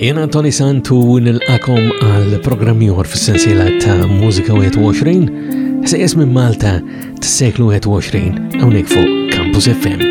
Jena Tony Santu nil-akom għal programmi għor fil-sensila ta' Musika 21, se jesmi Malta t-seklu 21, għonek fuq Campus FM.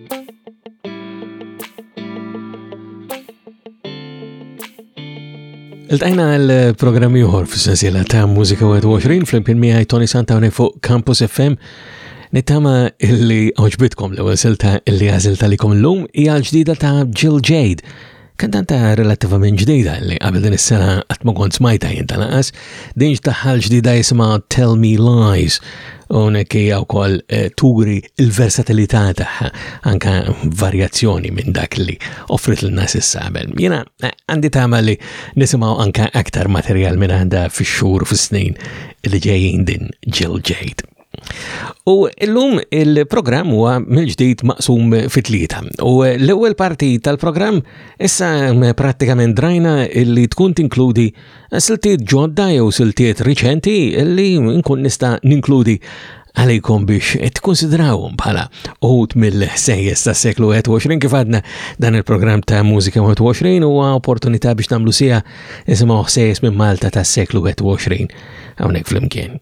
Iltajna l-programm juħor fis-sensiela ta' Mużika 21 fl-imkien miegħi Tony Santa hawnhekk fuq Campus FM. Nittama illi oġbitkom l-ewwel silta illi għażilta likom l-lum hija l-ġdida ta' Jill Jade Kantanta relattivament ġdida li qabel din is-sena qatt ma kont smajta jien tal-anqas, din ġdaħħal ġdida jisimha Tell Me Lies u nek hija wkoll eh, turi l-versatilità tagħha anka varjazzjoni minn dak li offrit lil nas is-sabel. Jiena eh, għandi tama li nisimgħu anka aktar materjal minn għandha fix-xhur u fis-snin li ġejjin din Jill Jade. U illum il-programm huwa mill-ġdid maqsum fit-tlieta. U l-ewwel parti tal-programm issa prattikament drajna li tkun tinkludi siltiet ġodda jew siltiet riċenti li nkun nista' ninkludi għalikom biex tkunsidrawhom bħala uħut mill-sejjes ta' seklu 21 kif għadna dan il-programm ta' Mużika 21 huwa opportunità biex nagħmlu sija isimgħu sejjes minn Malta ta' seklu 21 hawnhekk flimkien.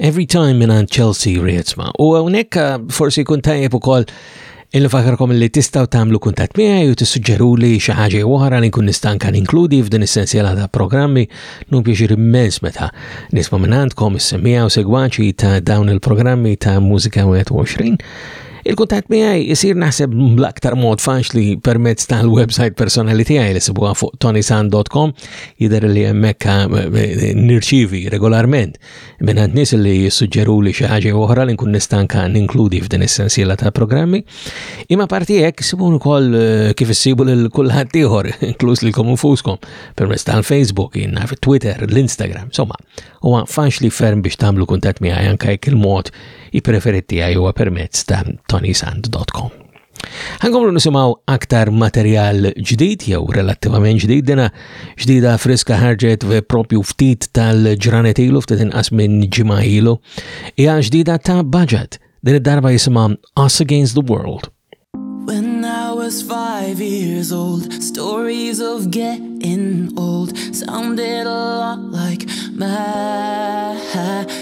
Every time minn Chelsea Rietzma u hawnhekk eh, forsi jkun tajjeb ukoll Illi fakarkom li tistaw tamlu kuntat miegħi u tissuġġeru li xi ħaġa oħra li nkun nistanka ninkludi f'din essenzjala ta' programmi nu pjaċir immens meta nisma' minn għandkom is-semija u segwaċi ta' dawn il-programmi ta' Mużika 21. Il-kuntat miegħi isir naħseb bl-aktar mod faċli permezz tal-website personali tiegħi li sibuha fuq tonisan.com jidher li hemmhekk eh, nirċivi regolarment mingħand nies li jissuġġeruli xi ħaġa jew oħra li nkun nista' anke ninkludi f'din is-sensiela ta' programmi. Imma parti hekk sibu wkoll eh, kif issibu lil kulħadd ieħor, inkluż lilkom infuskom, permezz tal-Facebook, inna fit-Twitter, l-Instagram, insomma, huwa faċli ferm biex tagħmlu kuntatt miegħi anke jekk il-mod i preferit tiegħi huwa permezz ta' tonisand.com. Għankomlu nisimaw aktar materjal ġdid jew relattivament ġdid dina ġdida friska ħarġet propju ftit tal-ġranet ilu ftit inqas minn ġimgħa ilu. Hija ġdida ta' Baġat din id-darba jisimha Us Against the World. When I was five years old, stories of getting old sounded a lot like my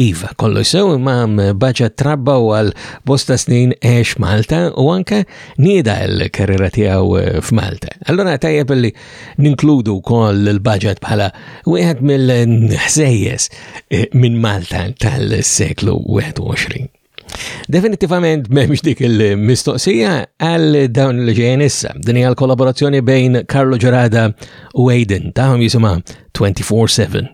Iva, kollu sew imma baġa trabba u għal bosta snin eħx Malta u anke nida l-karriera tiegħu eh, f'Malta. Allora tajjeb li ninkludu wkoll il-baġat bħala wieħed mill-ħsejjes eh, minn Malta tal-seklu 21. Definitivament memx dik il-mistoqsija għal dawn li ġejjen issa. Din hija l-kollaborazzjoni bejn Carlo Ġurada u Aiden tagħhom jisimha 24/7.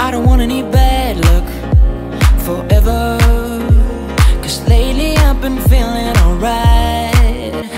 I don't want any bad luck forever Cause lately I've been feeling alright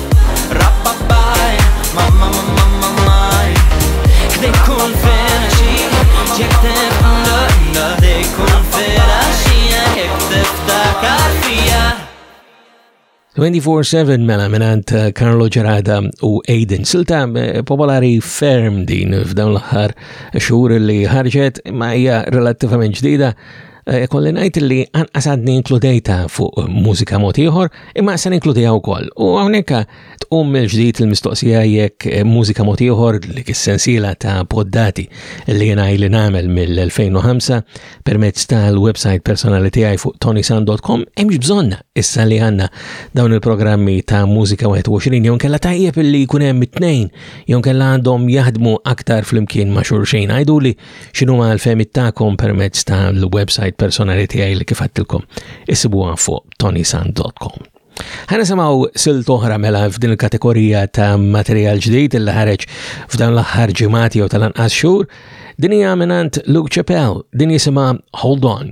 24-7 mela minant eh, Carlo Gerada u Aiden. Silta eh, popolari ferm din f'dawn l-ħar xur li ħarġet ma hija relativament ġdida Eh, kolli najt li anqas għadni inkludejta fuq mużika mod ieħor, imma se ninkludiha wkoll. U hawnhekk tqum mill-ġdid il-mistoqsija jekk eh, mużika mod ieħor li kissensiela ta' poddati li jena li nagħmel mill-2005 permezz tal-website personali tiegħi fuq tonisan.com hemmx bżonna issa li għandna dawn il-programmi ta' mużika 21 jew kella tajjeb li jkun hemm it-tnejn jew kella għandhom jaħdmu aktar flimkien ma' xulxejn għajdu li X'inhuma l-fehmiet tagħkom permezz tal-website personali tiegħi li kif għattilkom isibuha fuq tonisan.com. Ħana samaw sil toħra mela f'din il-kategorija ta' materjal ġdid il ħareġ f'dan l-aħħar ġimati jew tal-anqas xhur, din hija minant Luke Chappell, din jisimha Hold On.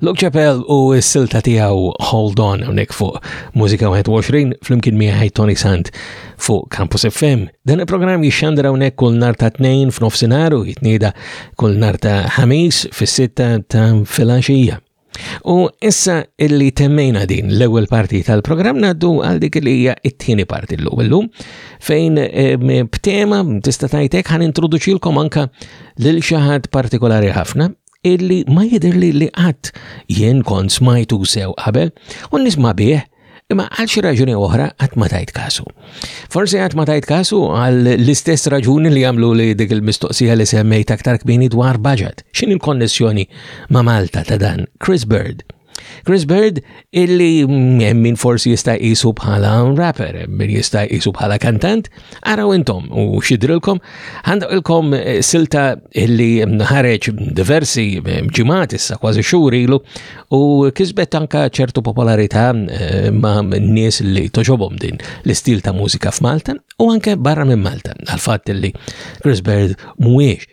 Luke Chappell u s-silta tiegħu Hold On hawnhekk fuq Mużika 21 flimkien miegħi Tony Sant fuq Campus FM. Dan il-programm jixxandra hawnhekk kull nar ta' tnejn f'nofsinhar u jitnieda kull nar ta' ħamis fis-sitta ta' filgħaxija. U issa illi temmejna din l-ewwel parti tal-programm naddu għal dik li hija t-tieni parti llum illum fejn eh, b'tema tista' tajtek ħan introduċilkom anka lil xi ħadd partikolari ħafna illi ma jidher li li qatt jien kont smajtu sew qabel u nisma' bih imma għal xi raġuni oħra qatt ma tajt kasu. Forsi qatt ma tajt kasu għal l-istess raġuni li jagħmlu li dik il-mistoqsija li semmejt aktar kmini dwar budget. X'in il-konnessjoni ma' Malta ta' dan? Chris Bird. Chris Bird illi min forsi jista' jisu bħala rapper, min jista' jisu bħala kantant, araw intom u xidrilkom, għandilkom eh, silta illi ħareġ diversi eh, ġimgħat issa kważi xhur ilu u kisbet anka ċertu popolarità eh, ma' nies li toġobhom din l-istil ta' mużika f'Malta u anke barra minn Malta għal-fatt illi Chris Bird mhuwiex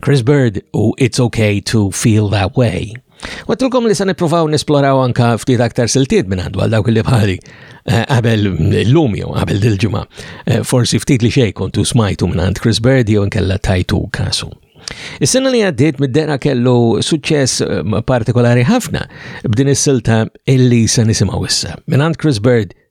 Chris Bird u It's Okay to Feel That Way. Għatilkom li sa' niprofaw nesploraw anka ftit aktar siltiet minn għandu għal dawk li bħali eh, għabel l-lum jew għabel dil-ġimgħa. Eh, forsi ftit li xej kontu smajtu minn għand Chris Bird jew nkella tajtu kasu. Is-sena li għaddiet mid-dera kellu suċċess eh, partikolari ħafna b'din is-silta illi se nisimgħu issa. Minn għand Chris Bird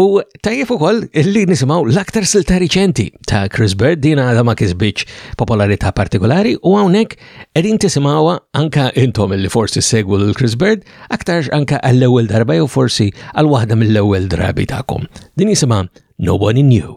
U tajjeb ukoll li nisimgħu l-aktar silta riċenti ta' Chris Bird din għadha ma kisbitx popolarità partikolari u hawnhekk qegħdin tisimgħuha anka intom li forsi segwu lil Chris Bird aktarx anka għall-ewwel darba jew forsi għal waħda mill-ewwel drabi tagħkom. Din jisimha Nobody Knew.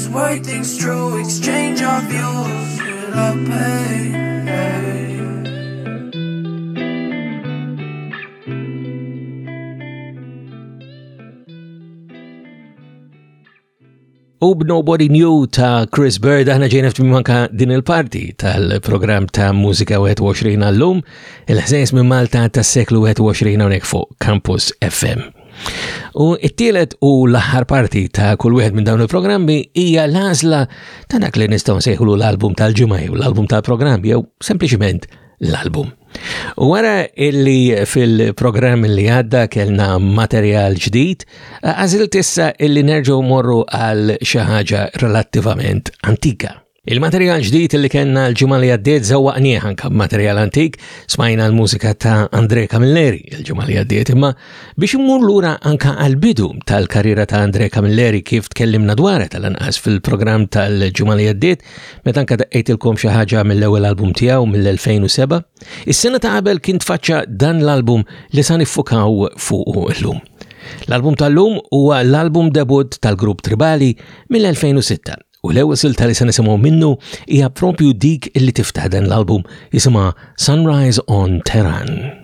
Word things true, exchange of views, feel a pain. U b'Nobody New ta' Chris Bird aħna ġejna f'tmim anka din il-parti tal-programm ta' Mużika 21 għallum, il-ħsejs minn Malta tas-seklu 21 hawnhekk fuq Campus FM. U it-tielet u l-aħħar parti ta' kull wieħed minn dawn il-programmi hija l-għażla ta' dak li nistgħu nsejħulu l-album tal-ġimgħa jew l-album tal-programm jew sempliċiment l-album. U wara illi fil-programm li għadda kellna materjal ġdid, għażilt issa illi nerġgħu morru għal xi ħaġa relattivament antika. Il-materjal ġdid li kellna l-ġimgħa li għaddiet żewwaqnieh anke b'materjal antik, smajna l-mużika ta' Andre Camilleri l-ġimgħa li għaddiet, imma biex immur lura anke għall-bidu tal-karriera ta' Andre Camilleri kif tkellimna dwar tal-anqas fil-programm tal-ġimgħa li għaddiet, meta anke daqqejtilkom xi ħaġa mill-ewwel album tiegħu mill-2007, is-sena ta' qabel kien tfaċċa dan l-album li sa niffukaw fuq illum. L-album tal-lum huwa l-album debut tal-grupp Tribali mill-2006 U l-ewwel silta li se nisimgħu minnu hija propju dik li tiftaħ dan l-album jisimha Sunrise on Tehran.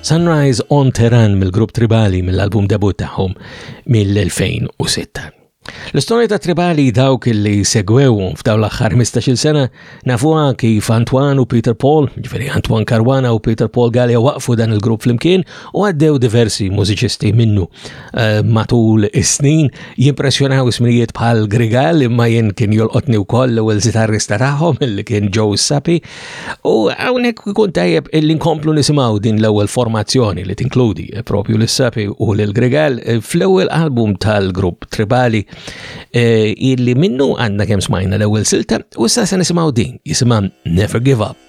Sunrise on Teran mill-grupp Tribali mill-album debut tagħhom mill-2006. L-istorja ta' tribali dawk li segwew f'daw l-aħħar 15-il sena nafuha kif Antoine u Peter Paul, ġifieri Antoine Caruana u Peter Paul Gallia waqfu dan il-grupp flimkien u għaddew diversi mużiċisti minnu eh, matul is-snin jimpressjonaw ismijiet bħal Grigal imma jien kien jolqotni wkoll l-ewwel zitarrista tagħhom li kien Joe Sapi U hawnhekk ikun tajjeb li nkomplu nisimgħu din l-ewwel formazzjoni li tinkludi eh, propju l sapi u l Grigal eh, fl-ewwel album tal-grupp Tribali eh, illi minnu għandna kemm smajna l-ewwel silta u issa se nisimgħu din jisimha Never Give Up.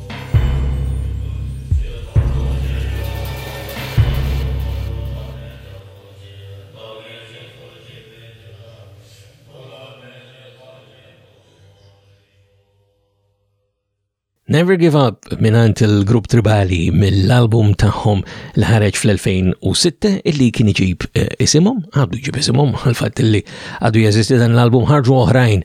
Never Give Up minant il-grupp tribali mill-album tagħhom li ħareġ fl-2006 illi kien iġib eh, isimhom, għadu ġib isimhom għal-fatt illi għadu jeżisti dan l-album ħarġu oħrajn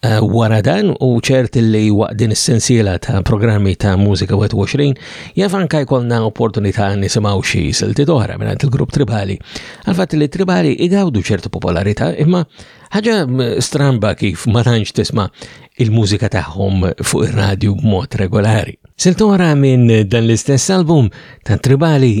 Eh, wara dan u ċert li waqt din is-sensiela ta' programmi ta' Mużika 21 jaf anka jkollna opportunità nisimgħu xi siltiet oħra minn il-grupp Tribali. Għalfatt li Tribali igawdu ċertu popolarità imma ħaġa stramba kif ma tantx tisma' il-mużika tagħhom fuq ir-radju b'mod regolari. Siltora minn dan l-istess album ta' Tribali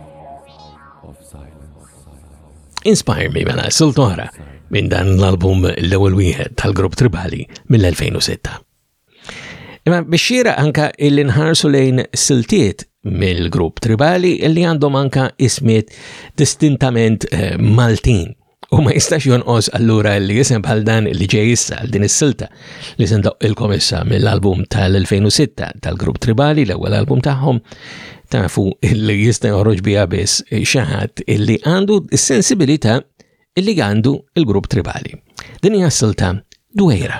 Inspire Me mela sul toħra minn dan l-album l-ewwel wieħed tal-grupp tribali mill-2006. Imma biex xira anka illi nħarsu lejn siltiet mill-grupp tribali illi għandhom anka ismiet distintament eh, Maltin. U ma jistax jonqos allura li jisem bħal dan li ġej issa għal din is-silta li se ndoqqilkom issa mill-album tal-2006 tal-grupp Tribali, l-ewwel album tagħhom, tafu li jista' joħroġ biha biss xi ħadd illi għandu s-sensibilità illi għandu il-grupp Tribali. Din hija s-silta Dwejra.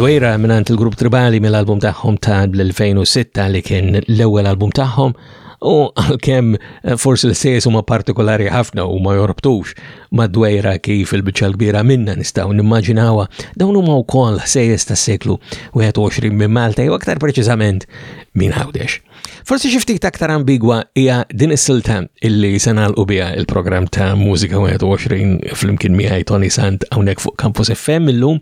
Dwejra minant il-grupp tribali mill-album tagħhom ta' l-2006 li kien l-ewwel album tagħhom u għalkemm eh, forsi l-sejs huma partikolari ħafna u ma jorbtux mad-dwejra kif il-biċċa l-kbira minna nistgħu nimmaġinawha, dawn huma wkoll ħsejjes tas-seklu 21 minn Malta jew aktar preċiżament minn Għawdex. Forsi xi ftit aktar ambigwa hija din is-silta illi se nagħlqu biha il-programm ta' Mużika 21 flimkien miegħi Tony Sant hawnhekk fuq Campus FM illum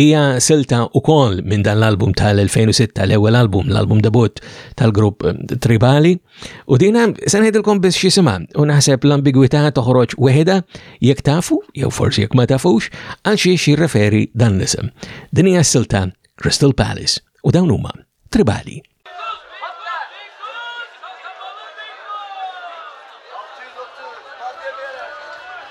hija silta wkoll minn dan l-album tal-2006 l-ewwel album, l-album debut tal-grupp Tribali. U dina, se ngħidilkom biss x'jisimha u naħseb l-ambigwità toħroġ weħda jekk tafu jew forsi jekk ma tafux għal xiex jirreferi dan l-isem. Din hija silta Crystal Palace u dawn huma tribali.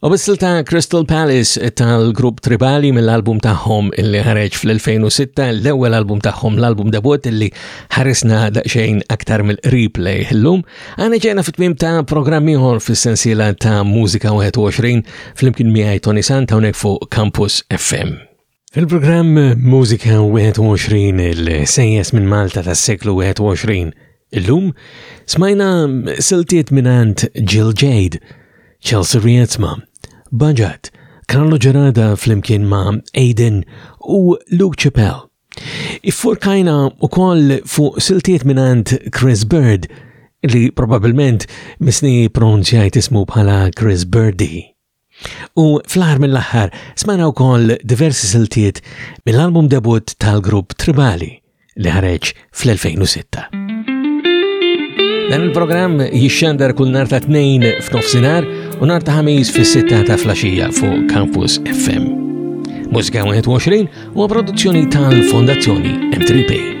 U bissil ta' Crystal Palace tal-grupp Tribali mill-album tagħhom illi ħareġ fl-2006, l-ewwel album tagħhom, l-album debut illi ħarisna daqsxejn aktar mill-qrib lej illum, għana ġejna fit-tmim ta' programm ieħor fis-sensiela ta' Mużika 21 fl-imkien miegħi Tony Santa hawnhekk fuq Campus FM. Il-programm Mużika 21 il-sejjes minn Malta tas-seklu 21 illum smajna siltiet minant Jill Jade, Chelsea Riezma, Baġat, Carlo Gerada flimkien ma' Aiden u Luke Chappell. Iffurkajna u koll fuq siltiet minant Chris Bird li probabilment misni pronunzjajt ismu bħala Chris Birdy. U fl-aħħar mill-aħħar smajna wkoll diversi siltiet mill-album debut tal-grupp Tribali li ħareġ fl-2006. Dan il-programm jixxandar kull nar ta' tnejn f'nofsinhar u nar ta' ħamis fis-sitta ta' flaxija fuq Campus FM. Mużika 21 u produzzjoni tal-Fondazzjoni M3P.